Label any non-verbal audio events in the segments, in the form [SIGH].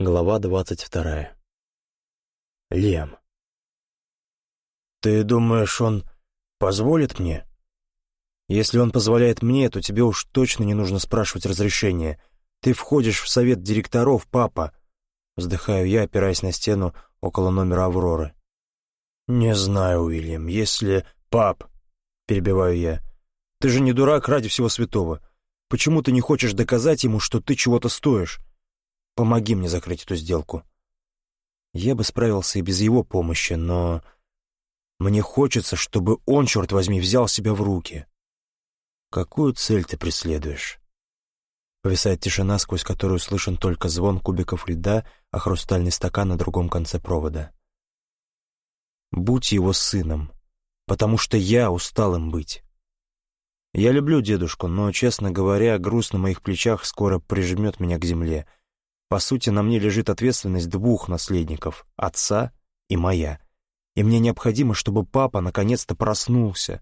Глава двадцать вторая. Лем. «Ты думаешь, он позволит мне? Если он позволяет мне, то тебе уж точно не нужно спрашивать разрешения. Ты входишь в совет директоров, папа!» Вздыхаю я, опираясь на стену около номера Авроры. «Не знаю, Уильям, если...» «Пап!» — перебиваю я. «Ты же не дурак ради всего святого. Почему ты не хочешь доказать ему, что ты чего-то стоишь? Помоги мне закрыть эту сделку». Я бы справился и без его помощи, но... Мне хочется, чтобы он, черт возьми, взял себя в руки. Какую цель ты преследуешь? Повисает тишина, сквозь которую слышен только звон кубиков льда, а хрустальный стакан на другом конце провода. Будь его сыном, потому что я устал им быть. Я люблю дедушку, но, честно говоря, груз на моих плечах скоро прижмет меня к земле. По сути, на мне лежит ответственность двух наследников — отца и моя. И мне необходимо, чтобы папа наконец-то проснулся,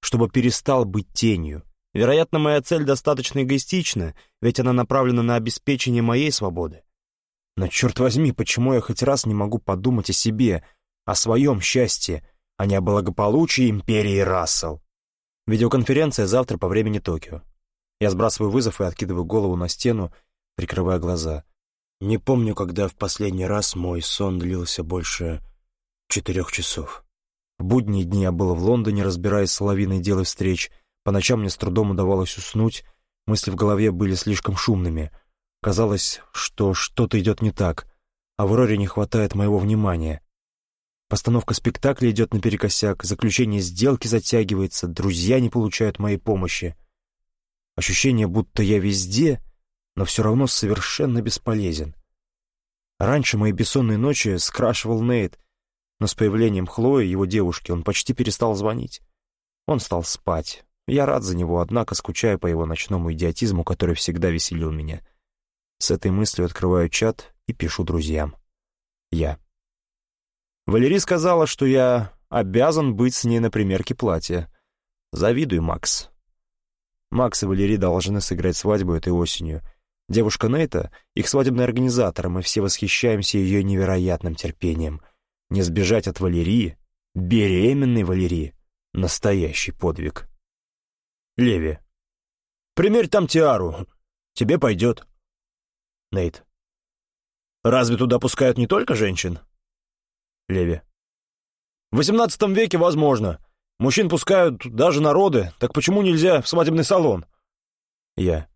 чтобы перестал быть тенью. Вероятно, моя цель достаточно эгоистична, ведь она направлена на обеспечение моей свободы. Но, черт возьми, почему я хоть раз не могу подумать о себе, о своем счастье, а не о благополучии империи Рассел? Видеоконференция завтра по времени Токио. Я сбрасываю вызов и откидываю голову на стену, прикрывая глаза. Не помню, когда в последний раз мой сон длился больше четырех часов. В будние дни я был в Лондоне, разбираясь с лавиной дел и встреч. По ночам мне с трудом удавалось уснуть, мысли в голове были слишком шумными. Казалось, что что-то идет не так. Авроре не хватает моего внимания. Постановка спектакля идет наперекосяк, заключение сделки затягивается, друзья не получают моей помощи. Ощущение, будто я везде, но все равно совершенно бесполезен. Раньше мои бессонные ночи скрашивал Нейт, но с появлением Хлои, его девушки, он почти перестал звонить. Он стал спать. Я рад за него, однако скучаю по его ночному идиотизму, который всегда веселил меня. С этой мыслью открываю чат и пишу друзьям. Я. Валерий сказала, что я обязан быть с ней на примерке платья. Завидуй, Макс. Макс и Валерий должны сыграть свадьбу этой осенью. Девушка Нейта — их свадебный организатор, мы все восхищаемся ее невероятным терпением. Не сбежать от Валерии, беременной Валерии — настоящий подвиг. Леви. «Примерь там тиару. Тебе пойдет». Нейт. «Разве туда пускают не только женщин?» Леви. В XVIII веке возможно. Мужчин пускают даже на роды, так почему нельзя в свадебный салон? Я.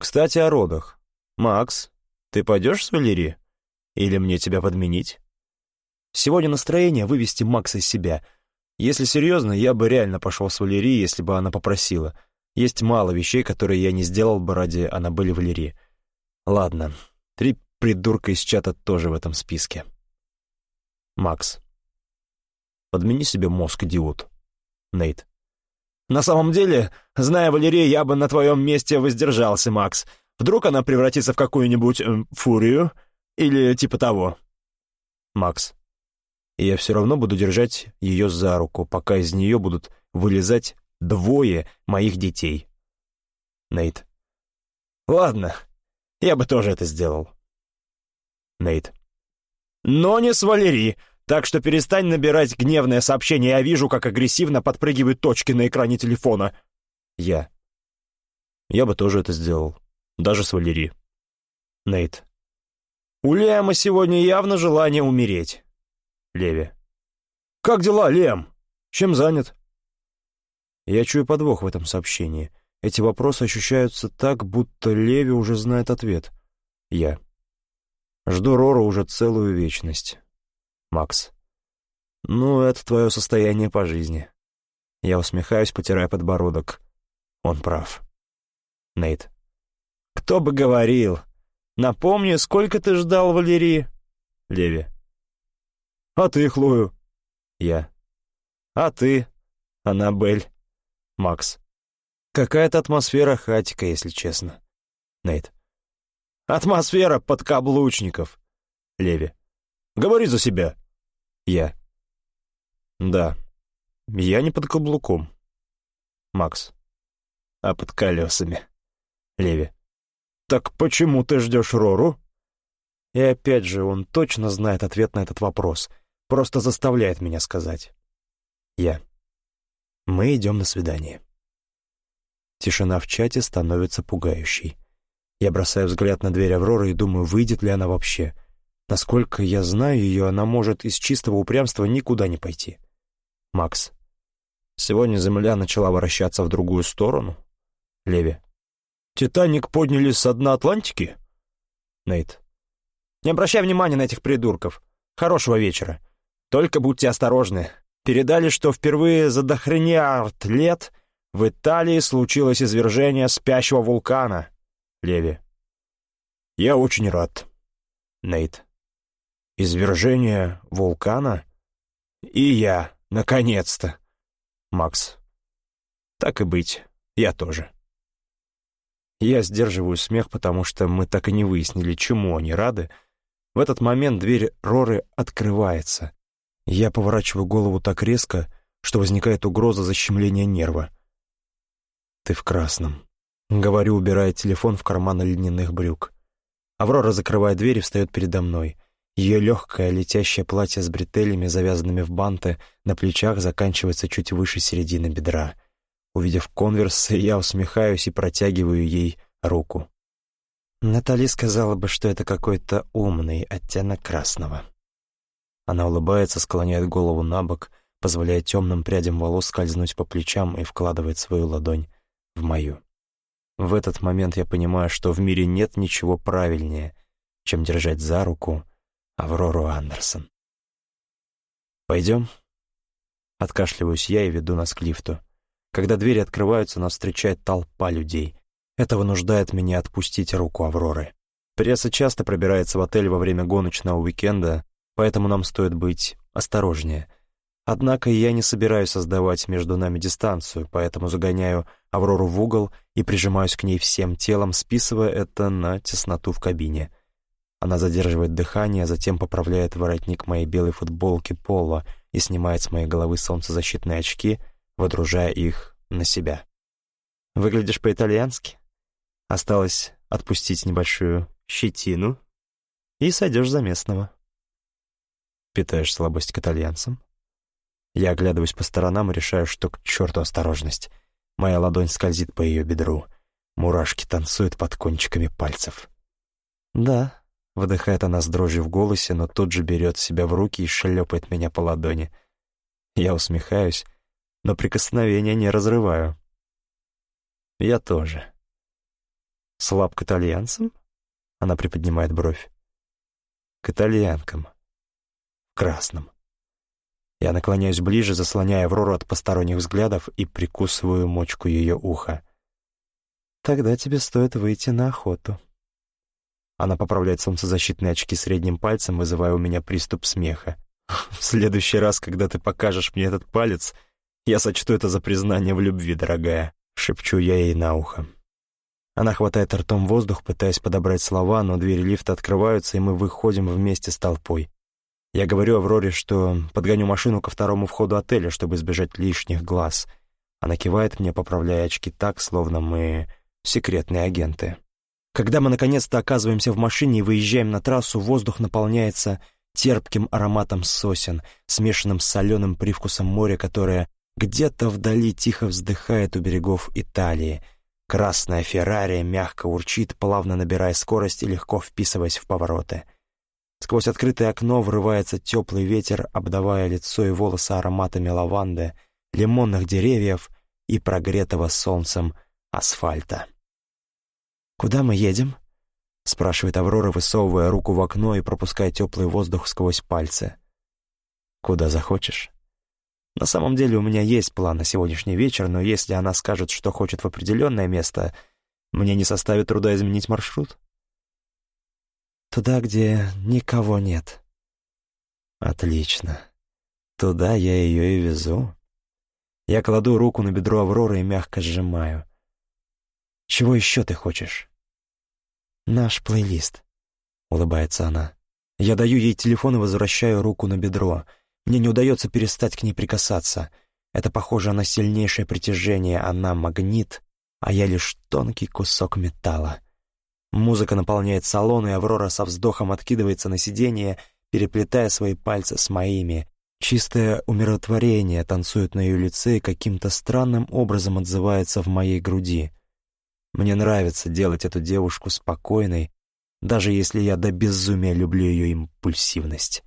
Кстати, о родах. Макс, ты пойдешь с Валери? Или мне тебя подменить? Сегодня настроение вывести Макса из себя. Если серьезно, я бы реально пошел с Валери, если бы она попросила. Есть мало вещей, которые я не сделал бы ради Аннабели Валери. Ладно, три придурка из чата тоже в этом списке. Макс. Подмени себе мозг, идиот. Нейт. На самом деле, зная Валерию, я бы на твоем месте воздержался, Макс. Вдруг она превратится в какую-нибудь э, фурию или типа того. Макс. Я все равно буду держать ее за руку, пока из нее будут вылезать двое моих детей. Нейт. Ладно, я бы тоже это сделал. Нейт. Но не с Валери. Так что перестань набирать гневное сообщение, я вижу, как агрессивно подпрыгивают точки на экране телефона. Я. Я бы тоже это сделал. Даже с Валери. Нейт. У Лема сегодня явно желание умереть. Леви. Как дела, Лем? Чем занят? Я чую подвох в этом сообщении. Эти вопросы ощущаются так, будто Леви уже знает ответ. Я. Жду Рора уже целую вечность. Макс. «Ну, это твое состояние по жизни». Я усмехаюсь, потирая подбородок. Он прав. Нейт. «Кто бы говорил? Напомни, сколько ты ждал Валерии?» Леви. «А ты, Хлою?» Я. «А ты, Аннабель?» Макс. «Какая-то атмосфера хатика, если честно». Нейт. «Атмосфера подкаблучников». Леви. «Говори за себя». Я. Да. Я не под каблуком. Макс. А под колесами. Леви. Так почему ты ждешь Рору? И опять же, он точно знает ответ на этот вопрос. Просто заставляет меня сказать. Я. Мы идем на свидание. Тишина в чате становится пугающей. Я бросаю взгляд на дверь Авроры и думаю, выйдет ли она вообще. Насколько я знаю ее, она может из чистого упрямства никуда не пойти. Макс. Сегодня Земля начала вращаться в другую сторону. Леви. «Титаник подняли с дна Атлантики?» Нейт. «Не обращай внимания на этих придурков. Хорошего вечера. Только будьте осторожны. Передали, что впервые за дохрениард лет в Италии случилось извержение спящего вулкана. Леви. Я очень рад. Нейт. Извержение вулкана? И я, наконец-то. Макс. Так и быть, я тоже. Я сдерживаю смех, потому что мы так и не выяснили, чему они рады. В этот момент дверь Роры открывается. Я поворачиваю голову так резко, что возникает угроза защемления нерва. «Ты в красном», — говорю, убирая телефон в карман льняных брюк. Аврора закрывает дверь и встает передо мной. Ее легкое летящее платье с бретелями, завязанными в банты, на плечах заканчивается чуть выше середины бедра. Увидев конверс, я усмехаюсь и протягиваю ей руку. Натали сказала бы, что это какой-то умный оттенок красного. Она улыбается, склоняет голову на бок, позволяя темным прядям волос скользнуть по плечам и вкладывает свою ладонь в мою. В этот момент я понимаю, что в мире нет ничего правильнее, чем держать за руку Аврору Андерсон. «Пойдем?» Откашливаюсь я и веду нас к лифту. Когда двери открываются, нас встречает толпа людей. Это вынуждает меня отпустить руку Авроры. Пресса часто пробирается в отель во время гоночного уикенда, поэтому нам стоит быть осторожнее. Однако я не собираюсь создавать между нами дистанцию, поэтому загоняю Аврору в угол и прижимаюсь к ней всем телом, списывая это на тесноту в кабине. Она задерживает дыхание, затем поправляет воротник моей белой футболки пола и снимает с моей головы солнцезащитные очки, водружая их на себя. «Выглядишь по-итальянски. Осталось отпустить небольшую щетину, и сойдешь за местного». Питаешь слабость к итальянцам? Я оглядываюсь по сторонам и решаю, что к черту осторожность. Моя ладонь скользит по ее бедру. Мурашки танцуют под кончиками пальцев. «Да», — выдыхает она с дрожью в голосе, но тут же берет себя в руки и шлепает меня по ладони. Я усмехаюсь, но прикосновения не разрываю. Я тоже. «Слаб к итальянцам?» Она приподнимает бровь. «К итальянкам» красном. Я наклоняюсь ближе, заслоняя Аврору от посторонних взглядов и прикусываю мочку ее уха. «Тогда тебе стоит выйти на охоту». Она поправляет солнцезащитные очки средним пальцем, вызывая у меня приступ смеха. [LAUGHS] «В следующий раз, когда ты покажешь мне этот палец, я сочту это за признание в любви, дорогая», — шепчу я ей на ухо. Она хватает ртом воздух, пытаясь подобрать слова, но двери лифта открываются, и мы выходим вместе с толпой. Я говорю Авроре, что подгоню машину ко второму входу отеля, чтобы избежать лишних глаз. Она кивает мне, поправляя очки так, словно мы секретные агенты. Когда мы наконец-то оказываемся в машине и выезжаем на трассу, воздух наполняется терпким ароматом сосен, смешанным с соленым привкусом моря, которое где-то вдали тихо вздыхает у берегов Италии. Красная Феррари мягко урчит, плавно набирая скорость и легко вписываясь в повороты — Сквозь открытое окно врывается теплый ветер, обдавая лицо и волосы ароматами лаванды, лимонных деревьев и прогретого солнцем асфальта. «Куда мы едем?» — спрашивает Аврора, высовывая руку в окно и пропуская теплый воздух сквозь пальцы. «Куда захочешь?» На самом деле у меня есть план на сегодняшний вечер, но если она скажет, что хочет в определенное место, мне не составит труда изменить маршрут. Туда, где никого нет. Отлично. Туда я ее и везу. Я кладу руку на бедро Авроры и мягко сжимаю. Чего еще ты хочешь? Наш плейлист, улыбается она. Я даю ей телефон и возвращаю руку на бедро. Мне не удается перестать к ней прикасаться. Это похоже на сильнейшее притяжение. Она магнит, а я лишь тонкий кусок металла. Музыка наполняет салон, и Аврора со вздохом откидывается на сиденье, переплетая свои пальцы с моими. Чистое умиротворение танцует на ее лице и каким-то странным образом отзывается в моей груди. Мне нравится делать эту девушку спокойной, даже если я до безумия люблю ее импульсивность.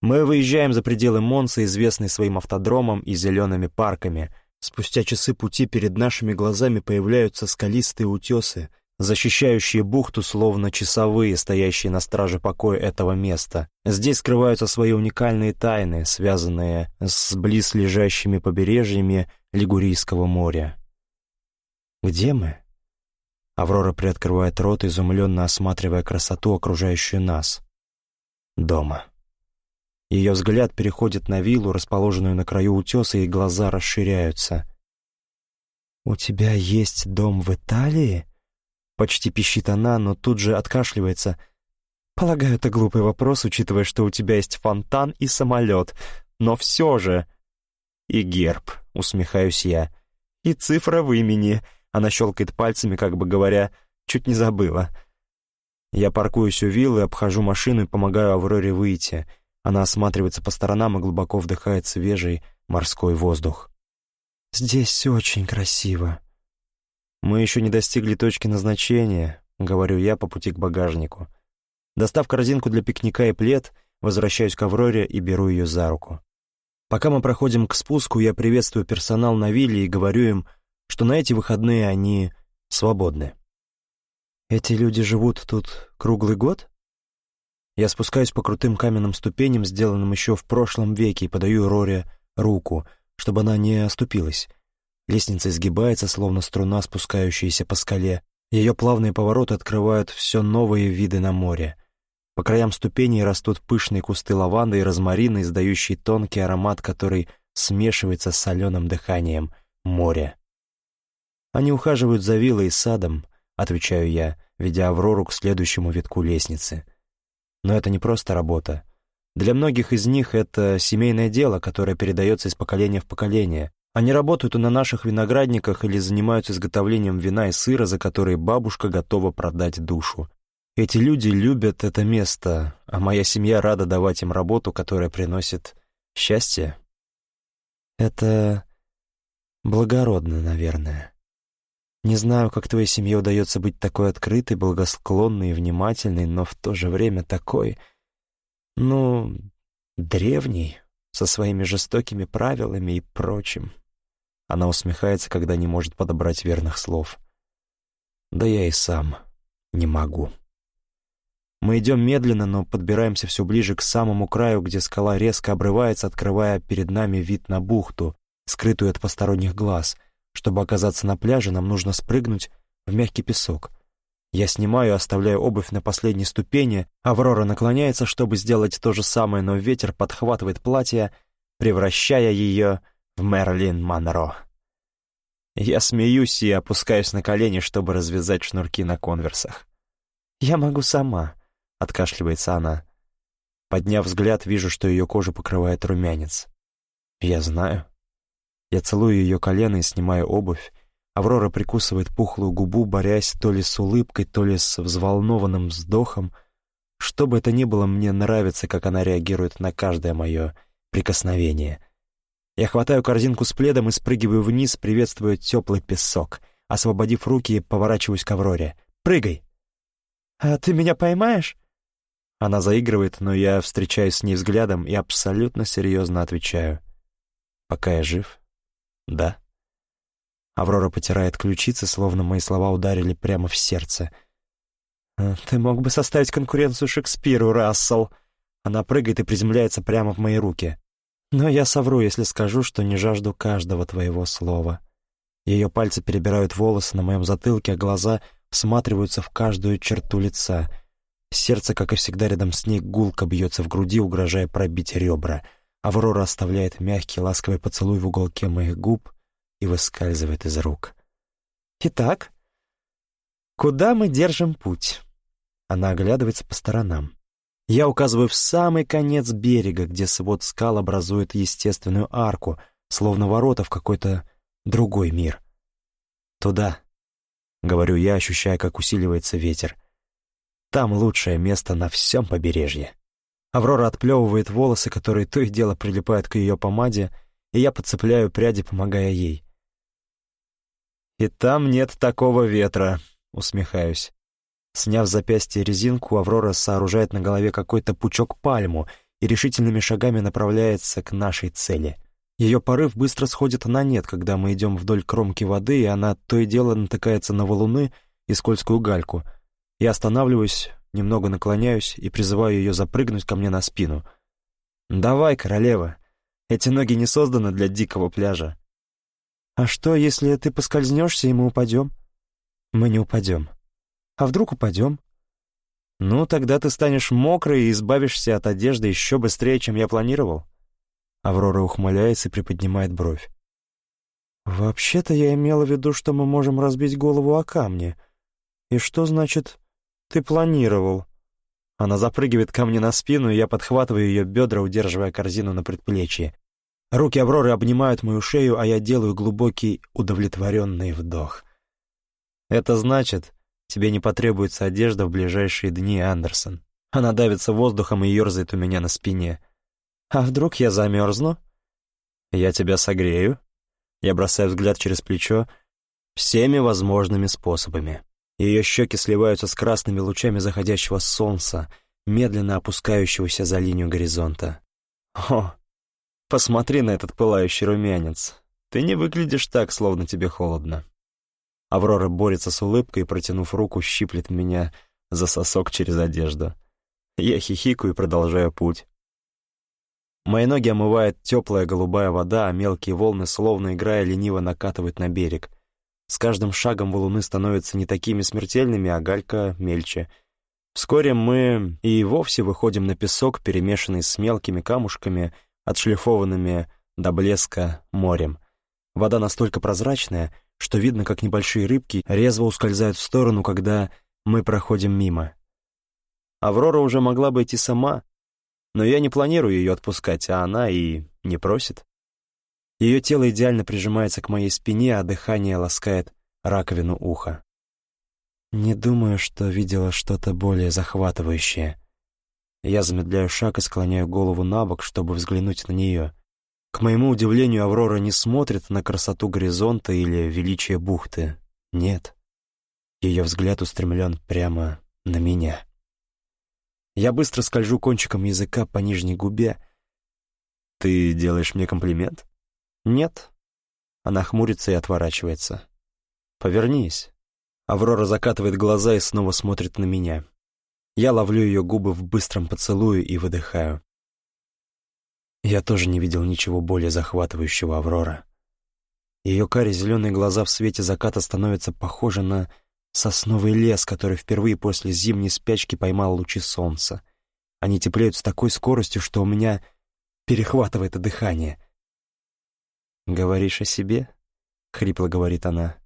Мы выезжаем за пределы Монса, известный своим автодромом и зелеными парками. Спустя часы пути перед нашими глазами появляются скалистые утесы, защищающие бухту, словно часовые, стоящие на страже покоя этого места. Здесь скрываются свои уникальные тайны, связанные с близлежащими побережьями Лигурийского моря. Где мы? Аврора приоткрывает рот, изумленно осматривая красоту, окружающую нас. Дома. Ее взгляд переходит на виллу, расположенную на краю утеса, и глаза расширяются. «У тебя есть дом в Италии?» Почти пищит она, но тут же откашливается. «Полагаю, это глупый вопрос, учитывая, что у тебя есть фонтан и самолет. Но все же...» «И герб», — усмехаюсь я. «И цифра в имени», она щелкает пальцами, как бы говоря, чуть не забыла. Я паркуюсь у виллы, обхожу машину и помогаю Авроре выйти. Она осматривается по сторонам и глубоко вдыхает свежий морской воздух. «Здесь очень красиво». «Мы еще не достигли точки назначения», — говорю я по пути к багажнику. Достав корзинку для пикника и плед, возвращаюсь к Авроре и беру ее за руку. Пока мы проходим к спуску, я приветствую персонал на вилле и говорю им, что на эти выходные они свободны. Эти люди живут тут круглый год? Я спускаюсь по крутым каменным ступеням, сделанным еще в прошлом веке, и подаю Роре руку, чтобы она не оступилась. Лестница изгибается, словно струна, спускающаяся по скале. Ее плавные повороты открывают все новые виды на море. По краям ступеней растут пышные кусты лаванды и розмарина, издающие тонкий аромат, который смешивается с соленым дыханием моря. Они ухаживают за виллой и садом, отвечаю я, ведя Аврору к следующему витку лестницы. Но это не просто работа. Для многих из них это семейное дело, которое передается из поколения в поколение. Они работают на наших виноградниках или занимаются изготовлением вина и сыра, за которые бабушка готова продать душу. Эти люди любят это место, а моя семья рада давать им работу, которая приносит счастье. Это благородно, наверное. Не знаю, как твоей семье удается быть такой открытой, благосклонной и внимательной, но в то же время такой, ну, древней, со своими жестокими правилами и прочим. Она усмехается, когда не может подобрать верных слов. Да я и сам не могу. Мы идем медленно, но подбираемся все ближе к самому краю, где скала резко обрывается, открывая перед нами вид на бухту, скрытую от посторонних глаз — чтобы оказаться на пляже, нам нужно спрыгнуть в мягкий песок. Я снимаю и оставляю обувь на последней ступени, Аврора наклоняется, чтобы сделать то же самое, но ветер подхватывает платье, превращая ее в Мерлин Монро. Я смеюсь и опускаюсь на колени, чтобы развязать шнурки на конверсах. «Я могу сама», — откашливается она. Подняв взгляд, вижу, что ее кожу покрывает румянец. «Я знаю». Я целую ее колено и снимаю обувь. Аврора прикусывает пухлую губу, борясь то ли с улыбкой, то ли с взволнованным вздохом. Что бы это ни было, мне нравится, как она реагирует на каждое мое прикосновение. Я хватаю корзинку с пледом и спрыгиваю вниз, приветствуя теплый песок. Освободив руки, поворачиваюсь к Авроре. «Прыгай!» «А ты меня поймаешь?» Она заигрывает, но я встречаюсь с ней взглядом и абсолютно серьезно отвечаю. «Пока я жив, «Да». Аврора потирает ключицы, словно мои слова ударили прямо в сердце. «Э, «Ты мог бы составить конкуренцию Шекспиру, Рассел!» Она прыгает и приземляется прямо в мои руки. «Но я совру, если скажу, что не жажду каждого твоего слова». Ее пальцы перебирают волосы на моем затылке, а глаза всматриваются в каждую черту лица. Сердце, как и всегда, рядом с ней гулко бьется в груди, угрожая пробить ребра — Аврора оставляет мягкий ласковый поцелуй в уголке моих губ и выскальзывает из рук. «Итак, куда мы держим путь?» Она оглядывается по сторонам. Я указываю в самый конец берега, где свод скал образует естественную арку, словно ворота в какой-то другой мир. «Туда», — говорю я, ощущая, как усиливается ветер. там лучшее место на всем побережье. Аврора отплевывает волосы, которые то и дело прилипают к ее помаде, и я подцепляю пряди, помогая ей. «И там нет такого ветра», — усмехаюсь. Сняв с запястья резинку, Аврора сооружает на голове какой-то пучок пальму и решительными шагами направляется к нашей цели. Ее порыв быстро сходит на нет, когда мы идем вдоль кромки воды, и она то и дело натыкается на валуны и скользкую гальку. Я останавливаюсь, немного наклоняюсь и призываю ее запрыгнуть ко мне на спину. «Давай, королева, эти ноги не созданы для дикого пляжа». «А что, если ты поскользнешься, и мы упадем?» «Мы не упадем». «А вдруг упадем?» «Ну, тогда ты станешь мокрой и избавишься от одежды еще быстрее, чем я планировал». Аврора ухмыляется и приподнимает бровь. «Вообще-то я имела в виду, что мы можем разбить голову о камни. И что значит «ты планировал»?» Она запрыгивает ко мне на спину, и я подхватываю ее бедра, удерживая корзину на предплечье. Руки Авроры обнимают мою шею, а я делаю глубокий, удовлетворенный вдох. «Это значит, тебе не потребуется одежда в ближайшие дни, Андерсон». Она давится воздухом и ерзает у меня на спине. «А вдруг я замерзну?» «Я тебя согрею». Я бросаю взгляд через плечо всеми возможными способами. Ее щеки сливаются с красными лучами заходящего солнца, медленно опускающегося за линию горизонта. «О, посмотри на этот пылающий румянец. Ты не выглядишь так, словно тебе холодно». Аврора борется с улыбкой протянув руку, щиплет меня за сосок через одежду. Я хихикаю и продолжаю путь. Мои ноги омывает теплая голубая вода, а мелкие волны, словно играя, лениво накатывают на берег — с каждым шагом валуны становятся не такими смертельными, а галька мельче. Вскоре мы и вовсе выходим на песок, перемешанный с мелкими камушками, отшлифованными до блеска морем. Вода настолько прозрачная, что видно, как небольшие рыбки резво ускользают в сторону, когда мы проходим мимо. Аврора уже могла бы идти сама, но я не планирую ее отпускать, а она и не просит. Ее тело идеально прижимается к моей спине, а дыхание ласкает раковину уха. Не думаю, что видела что-то более захватывающее. Я замедляю шаг и склоняю голову на бок, чтобы взглянуть на нее. К моему удивлению, Аврора не смотрит на красоту горизонта или величие бухты. Нет. Ее взгляд устремлен прямо на меня. Я быстро скольжу кончиком языка по нижней губе. «Ты делаешь мне комплимент?» «Нет». Она хмурится и отворачивается. «Повернись». Аврора закатывает глаза и снова смотрит на меня. Я ловлю ее губы в быстром поцелуе и выдыхаю. Я тоже не видел ничего более захватывающего Аврора. Ее карие-зеленые глаза в свете заката становятся похожи на сосновый лес, который впервые после зимней спячки поймал лучи солнца. Они теплеют с такой скоростью, что у меня перехватывает дыхание. «Говоришь о себе?» — хрипло говорит она.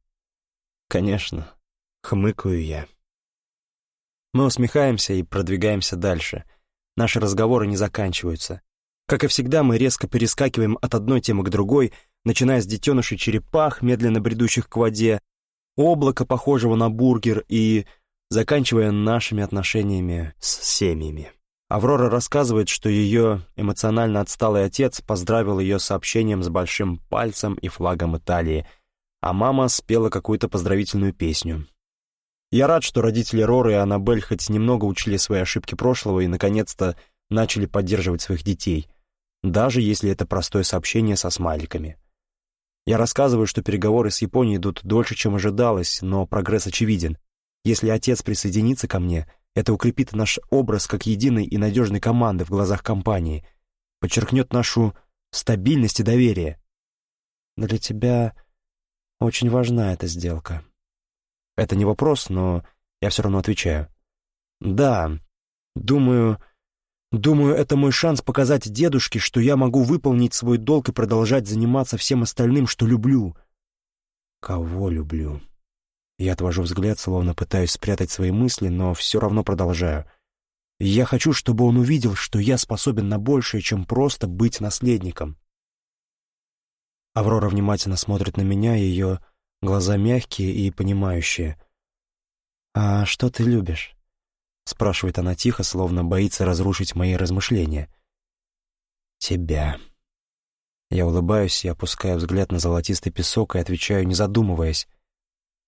«Конечно», — хмыкаю я. Мы усмехаемся и продвигаемся дальше. Наши разговоры не заканчиваются. Как и всегда, мы резко перескакиваем от одной темы к другой, начиная с детенышей черепах, медленно бредущих к воде, облака, похожего на бургер, и заканчивая нашими отношениями с семьями. Аврора рассказывает, что ее эмоционально отсталый отец поздравил ее сообщением с большим пальцем и флагом Италии, а мама спела какую-то поздравительную песню. Я рад, что родители Роры и Аннабель хоть немного учили свои ошибки прошлого и, наконец-то, начали поддерживать своих детей, даже если это простое сообщение со смайликами. Я рассказываю, что переговоры с Японией идут дольше, чем ожидалось, но прогресс очевиден. Если отец присоединится ко мне, это укрепит наш образ как единой и надежной команды в глазах компании, подчеркнет нашу стабильность и доверие. Для тебя очень важна эта сделка. Это не вопрос, но я все равно отвечаю. Да, думаю, думаю, это мой шанс показать дедушке, что я могу выполнить свой долг и продолжать заниматься всем остальным, что люблю. Кого люблю? Я отвожу взгляд, словно пытаюсь спрятать свои мысли, но все равно продолжаю. Я хочу, чтобы он увидел, что я способен на большее, чем просто быть наследником. Аврора внимательно смотрит на меня, ее глаза мягкие и понимающие. «А что ты любишь?» спрашивает она тихо, словно боится разрушить мои размышления. «Тебя». Я улыбаюсь и опускаю взгляд на золотистый песок и отвечаю, не задумываясь.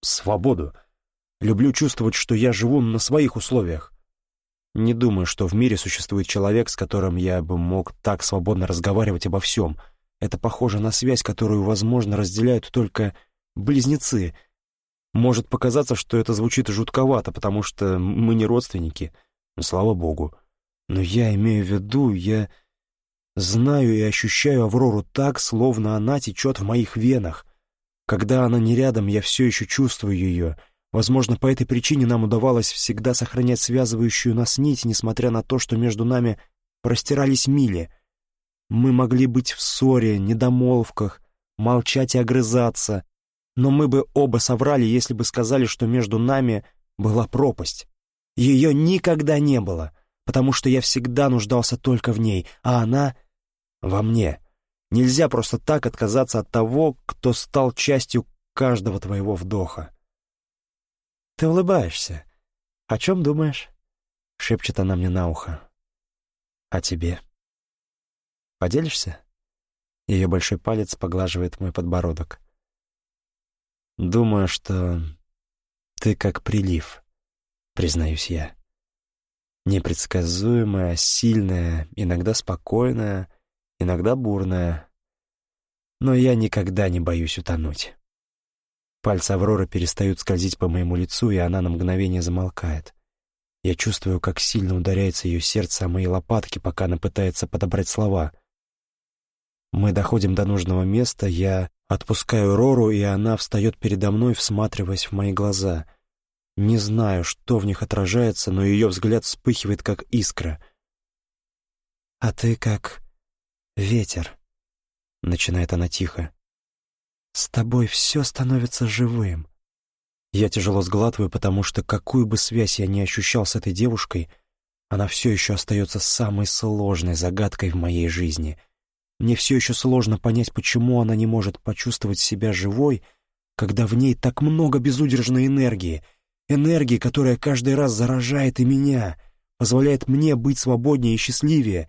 «Свободу. Люблю чувствовать, что я живу на своих условиях. Не думаю, что в мире существует человек, с которым я бы мог так свободно разговаривать обо всем. Это похоже на связь, которую, возможно, разделяют только близнецы. Может показаться, что это звучит жутковато, потому что мы не родственники, но слава богу. Но я имею в виду, я знаю и ощущаю Аврору так, словно она течет в моих венах. Когда она не рядом, я все еще чувствую ее — Возможно, по этой причине нам удавалось всегда сохранять связывающую нас нить, несмотря на то, что между нами простирались мили. Мы могли быть в ссоре, недомолвках, молчать и огрызаться, но мы бы оба соврали, если бы сказали, что между нами была пропасть. Ее никогда не было, потому что я всегда нуждался только в ней, а она — во мне. Нельзя просто так отказаться от того, кто стал частью каждого твоего вдоха. «Ты улыбаешься. О чем думаешь?» — шепчет она мне на ухо. «О тебе. Поделишься?» Ее большой палец поглаживает мой подбородок. «Думаю, что ты как прилив», — признаюсь я. Непредсказуемая, сильная, иногда спокойная, иногда бурная. Но я никогда не боюсь утонуть. Пальцы Авроры перестают скользить по моему лицу, и она на мгновение замолкает. Я чувствую, как сильно ударяется ее сердце о мои лопатки, пока она пытается подобрать слова. Мы доходим до нужного места, я отпускаю Рору, и она встает передо мной, всматриваясь в мои глаза. Не знаю, что в них отражается, но ее взгляд вспыхивает, как искра. «А ты как ветер», — начинает она тихо. С тобой все становится живым. Я тяжело сглатываю, потому что какую бы связь я ни ощущал с этой девушкой, она все еще остается самой сложной загадкой в моей жизни. Мне все еще сложно понять, почему она не может почувствовать себя живой, когда в ней так много безудержной энергии, энергии, которая каждый раз заражает и меня, позволяет мне быть свободнее и счастливее.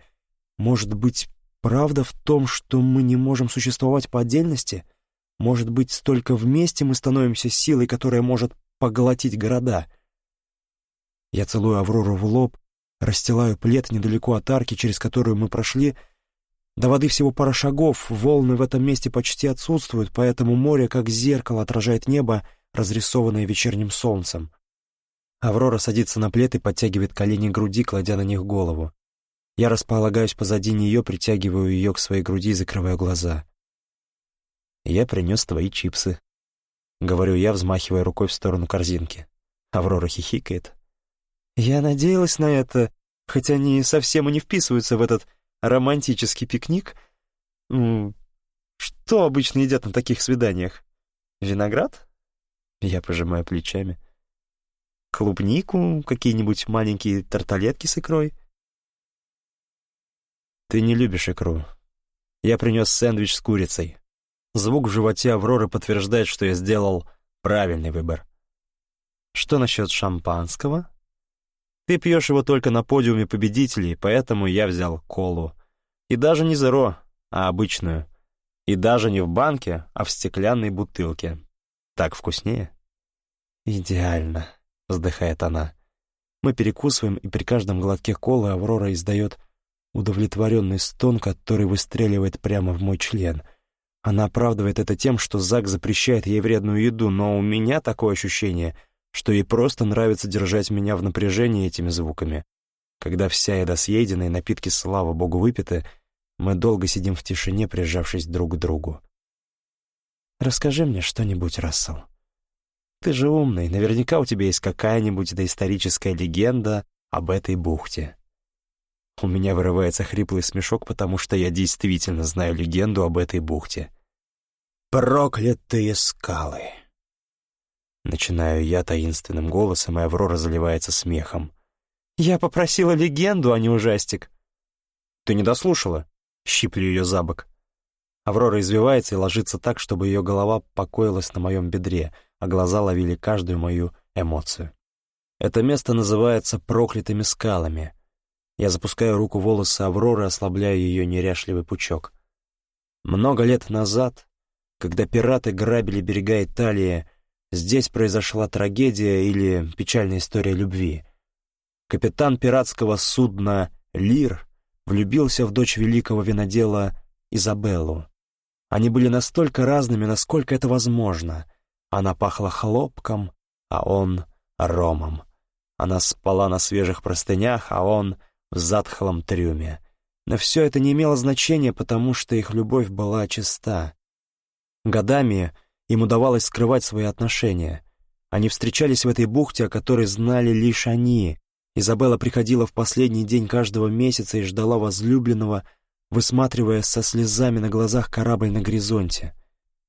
Может быть, правда в том, что мы не можем существовать по отдельности — может быть, только вместе мы становимся силой, которая может поглотить города. Я целую Аврору в лоб, расстилаю плед недалеко от арки, через которую мы прошли. До воды всего пара шагов, волны в этом месте почти отсутствуют, поэтому море, как зеркало, отражает небо, разрисованное вечерним солнцем. Аврора садится на плед и подтягивает колени к груди, кладя на них голову. Я располагаюсь позади нее, притягиваю ее к своей груди и закрываю глаза. «Я принес твои чипсы», — говорю я, взмахивая рукой в сторону корзинки. Аврора хихикает. «Я надеялась на это, хотя они совсем и не вписываются в этот романтический пикник. Что обычно едят на таких свиданиях? Виноград?» Я пожимаю плечами. «Клубнику, какие-нибудь маленькие тарталетки с икрой?» «Ты не любишь икру. Я принес сэндвич с курицей. Звук в животе Авроры подтверждает, что я сделал правильный выбор. Что насчет шампанского? Ты пьешь его только на подиуме победителей, поэтому я взял колу. И даже не зеро, а обычную. И даже не в банке, а в стеклянной бутылке. Так вкуснее? Идеально, вздыхает она. Мы перекусываем, и при каждом глотке колы Аврора издает удовлетворенный стон, который выстреливает прямо в мой член — она оправдывает это тем, что Зак запрещает ей вредную еду, но у меня такое ощущение, что ей просто нравится держать меня в напряжении этими звуками. Когда вся еда съедена и напитки, слава богу, выпиты, мы долго сидим в тишине, прижавшись друг к другу. «Расскажи мне что-нибудь, Рассел. Ты же умный, наверняка у тебя есть какая-нибудь доисторическая легенда об этой бухте». У меня вырывается хриплый смешок, потому что я действительно знаю легенду об этой бухте. «Проклятые скалы!» Начинаю я таинственным голосом, и Аврора заливается смехом. «Я попросила легенду, а не ужастик». «Ты не дослушала?» Щиплю ее за бок. Аврора извивается и ложится так, чтобы ее голова покоилась на моем бедре, а глаза ловили каждую мою эмоцию. Это место называется проклятыми скалами. Я запускаю руку волосы Авроры, ослабляю ее неряшливый пучок. Много лет назад, когда пираты грабили берега Италии, здесь произошла трагедия или печальная история любви. Капитан пиратского судна «Лир» влюбился в дочь великого винодела Изабеллу. Они были настолько разными, насколько это возможно. Она пахла хлопком, а он — ромом. Она спала на свежих простынях, а он — в затхлом трюме. Но все это не имело значения, потому что их любовь была чиста. Годами им удавалось скрывать свои отношения. Они встречались в этой бухте, о которой знали лишь они. Изабелла приходила в последний день каждого месяца и ждала возлюбленного, высматривая со слезами на глазах корабль на горизонте.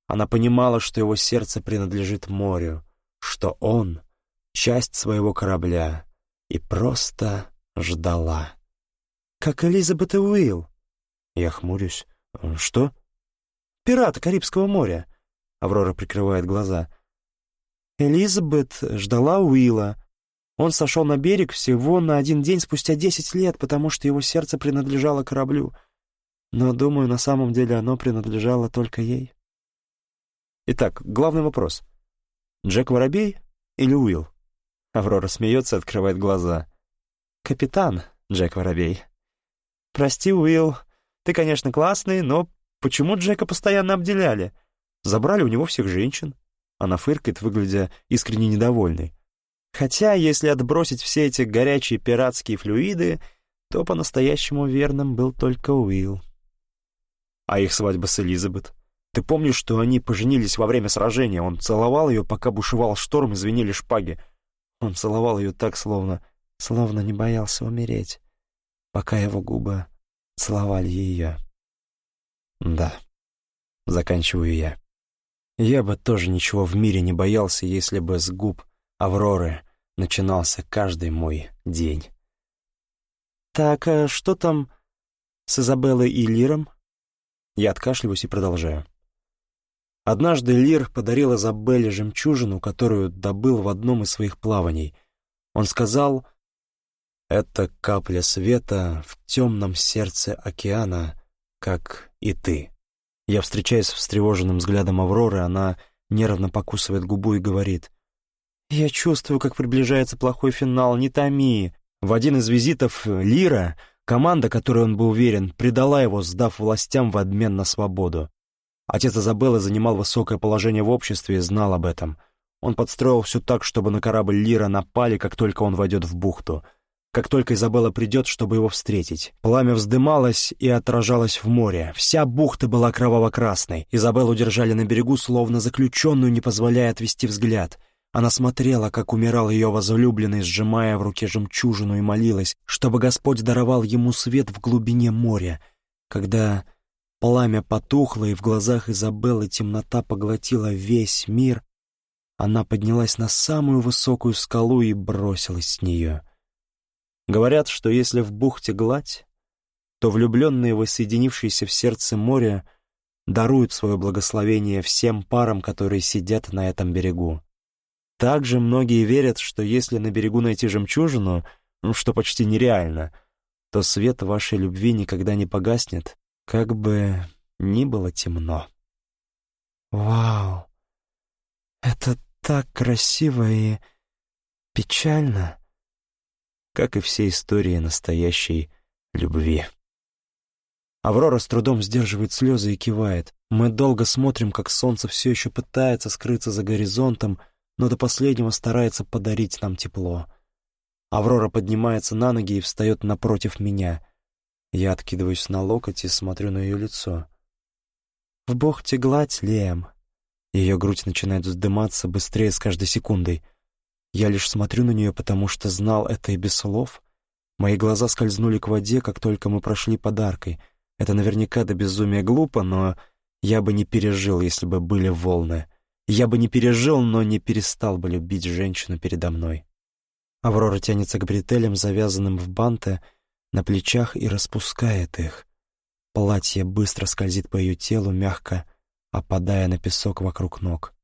Она понимала, что его сердце принадлежит морю, что он — часть своего корабля, и просто ждала. «Как Элизабет и Уилл!» Я хмурюсь. «Что?» «Пираты Карибского моря!» Аврора прикрывает глаза. Элизабет ждала Уилла. Он сошел на берег всего на один день спустя десять лет, потому что его сердце принадлежало кораблю — но, думаю, на самом деле оно принадлежало только ей. Итак, главный вопрос. Джек Воробей или Уилл? Аврора смеется, открывает глаза. Капитан Джек Воробей. Прости, Уилл, ты, конечно, классный, но почему Джека постоянно обделяли? Забрали у него всех женщин. Она фыркает, выглядя искренне недовольной. Хотя, если отбросить все эти горячие пиратские флюиды, то по-настоящему верным был только Уилл. А их свадьба с Элизабет? Ты помнишь, что они поженились во время сражения? Он целовал ее, пока бушевал шторм и звенели шпаги. Он целовал ее так, словно... словно не боялся умереть, пока его губы целовали ее. Да, заканчиваю я. Я бы тоже ничего в мире не боялся, если бы с губ Авроры начинался каждый мой день. «Так, а что там с Изабеллой и Лиром?» Я откашливаюсь и продолжаю. Однажды Лир подарил Изабелле жемчужину, которую добыл в одном из своих плаваний. Он сказал, «Это капля света в темном сердце океана, как и ты». Я встречаюсь с встревоженным взглядом Авроры, она нервно покусывает губу и говорит, «Я чувствую, как приближается плохой финал, не томи». В один из визитов Лира Команда, которой он был уверен, предала его, сдав властям в обмен на свободу. Отец Изабеллы занимал высокое положение в обществе и знал об этом. Он подстроил все так, чтобы на корабль Лира напали, как только он войдет в бухту. Как только Изабелла придет, чтобы его встретить. Пламя вздымалось и отражалось в море. Вся бухта была кроваво-красной. Изабеллу держали на берегу, словно заключенную, не позволяя отвести взгляд — она смотрела, как умирал ее возлюбленный, сжимая в руке жемчужину, и молилась, чтобы Господь даровал ему свет в глубине моря. Когда пламя потухло, и в глазах Изабеллы темнота поглотила весь мир, она поднялась на самую высокую скалу и бросилась с нее. Говорят, что если в бухте гладь, то влюбленные, воссоединившиеся в сердце моря, даруют свое благословение всем парам, которые сидят на этом берегу. Также многие верят, что если на берегу найти жемчужину, ну, что почти нереально, то свет вашей любви никогда не погаснет, как бы ни было темно. Вау! Это так красиво и печально, как и все истории настоящей любви. Аврора с трудом сдерживает слезы и кивает. Мы долго смотрим, как солнце все еще пытается скрыться за горизонтом, но до последнего старается подарить нам тепло. Аврора поднимается на ноги и встает напротив меня. Я откидываюсь на локоть и смотрю на ее лицо. «В бухте гладь, Лем». Ее грудь начинает вздыматься быстрее с каждой секундой. Я лишь смотрю на нее, потому что знал это и без слов. Мои глаза скользнули к воде, как только мы прошли подаркой. Это наверняка до безумия глупо, но я бы не пережил, если бы были волны. Я бы не пережил, но не перестал бы любить женщину передо мной. Аврора тянется к бретелям, завязанным в банты, на плечах и распускает их. Платье быстро скользит по ее телу, мягко опадая на песок вокруг ног.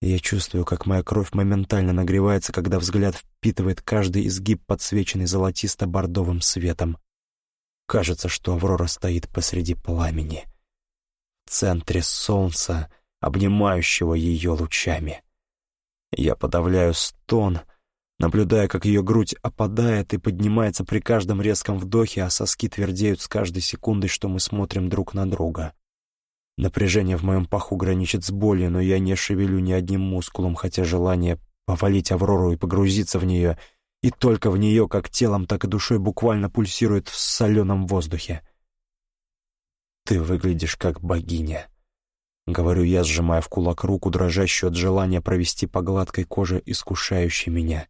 Я чувствую, как моя кровь моментально нагревается, когда взгляд впитывает каждый изгиб, подсвеченный золотисто-бордовым светом. Кажется, что Аврора стоит посреди пламени. В центре солнца, обнимающего ее лучами. Я подавляю стон, наблюдая, как ее грудь опадает и поднимается при каждом резком вдохе, а соски твердеют с каждой секундой, что мы смотрим друг на друга. Напряжение в моем паху граничит с болью, но я не шевелю ни одним мускулом, хотя желание повалить Аврору и погрузиться в нее, и только в нее, как телом, так и душой, буквально пульсирует в соленом воздухе. «Ты выглядишь как богиня», — говорю я, сжимая в кулак руку, дрожащую от желания провести по гладкой коже, искушающей меня.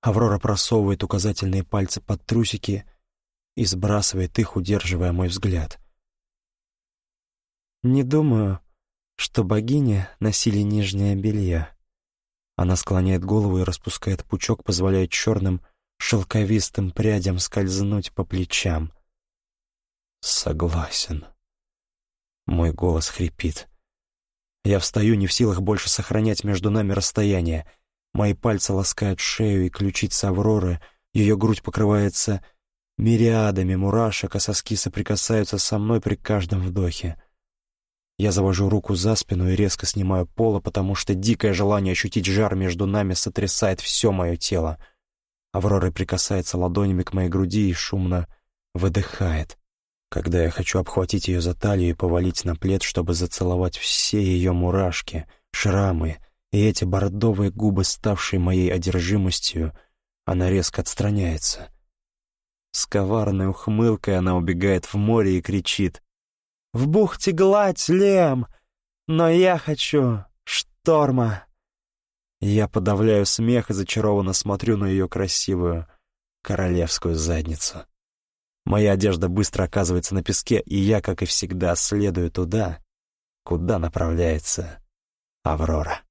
Аврора просовывает указательные пальцы под трусики и сбрасывает их, удерживая мой взгляд — не думаю, что богини носили нижнее белье. Она склоняет голову и распускает пучок, позволяя черным, шелковистым прядям скользнуть по плечам. Согласен. Мой голос хрипит. Я встаю, не в силах больше сохранять между нами расстояние. Мои пальцы ласкают шею и ключицы Авроры, ее грудь покрывается мириадами мурашек, а соски соприкасаются со мной при каждом вдохе. Я завожу руку за спину и резко снимаю поло, потому что дикое желание ощутить жар между нами сотрясает все мое тело. Аврора прикасается ладонями к моей груди и шумно выдыхает, когда я хочу обхватить ее за талию и повалить на плед, чтобы зацеловать все ее мурашки, шрамы и эти бордовые губы, ставшие моей одержимостью, она резко отстраняется. С коварной ухмылкой она убегает в море и кричит в бухте гладь, Лем, но я хочу шторма. Я подавляю смех и зачарованно смотрю на ее красивую королевскую задницу. Моя одежда быстро оказывается на песке, и я, как и всегда, следую туда, куда направляется Аврора.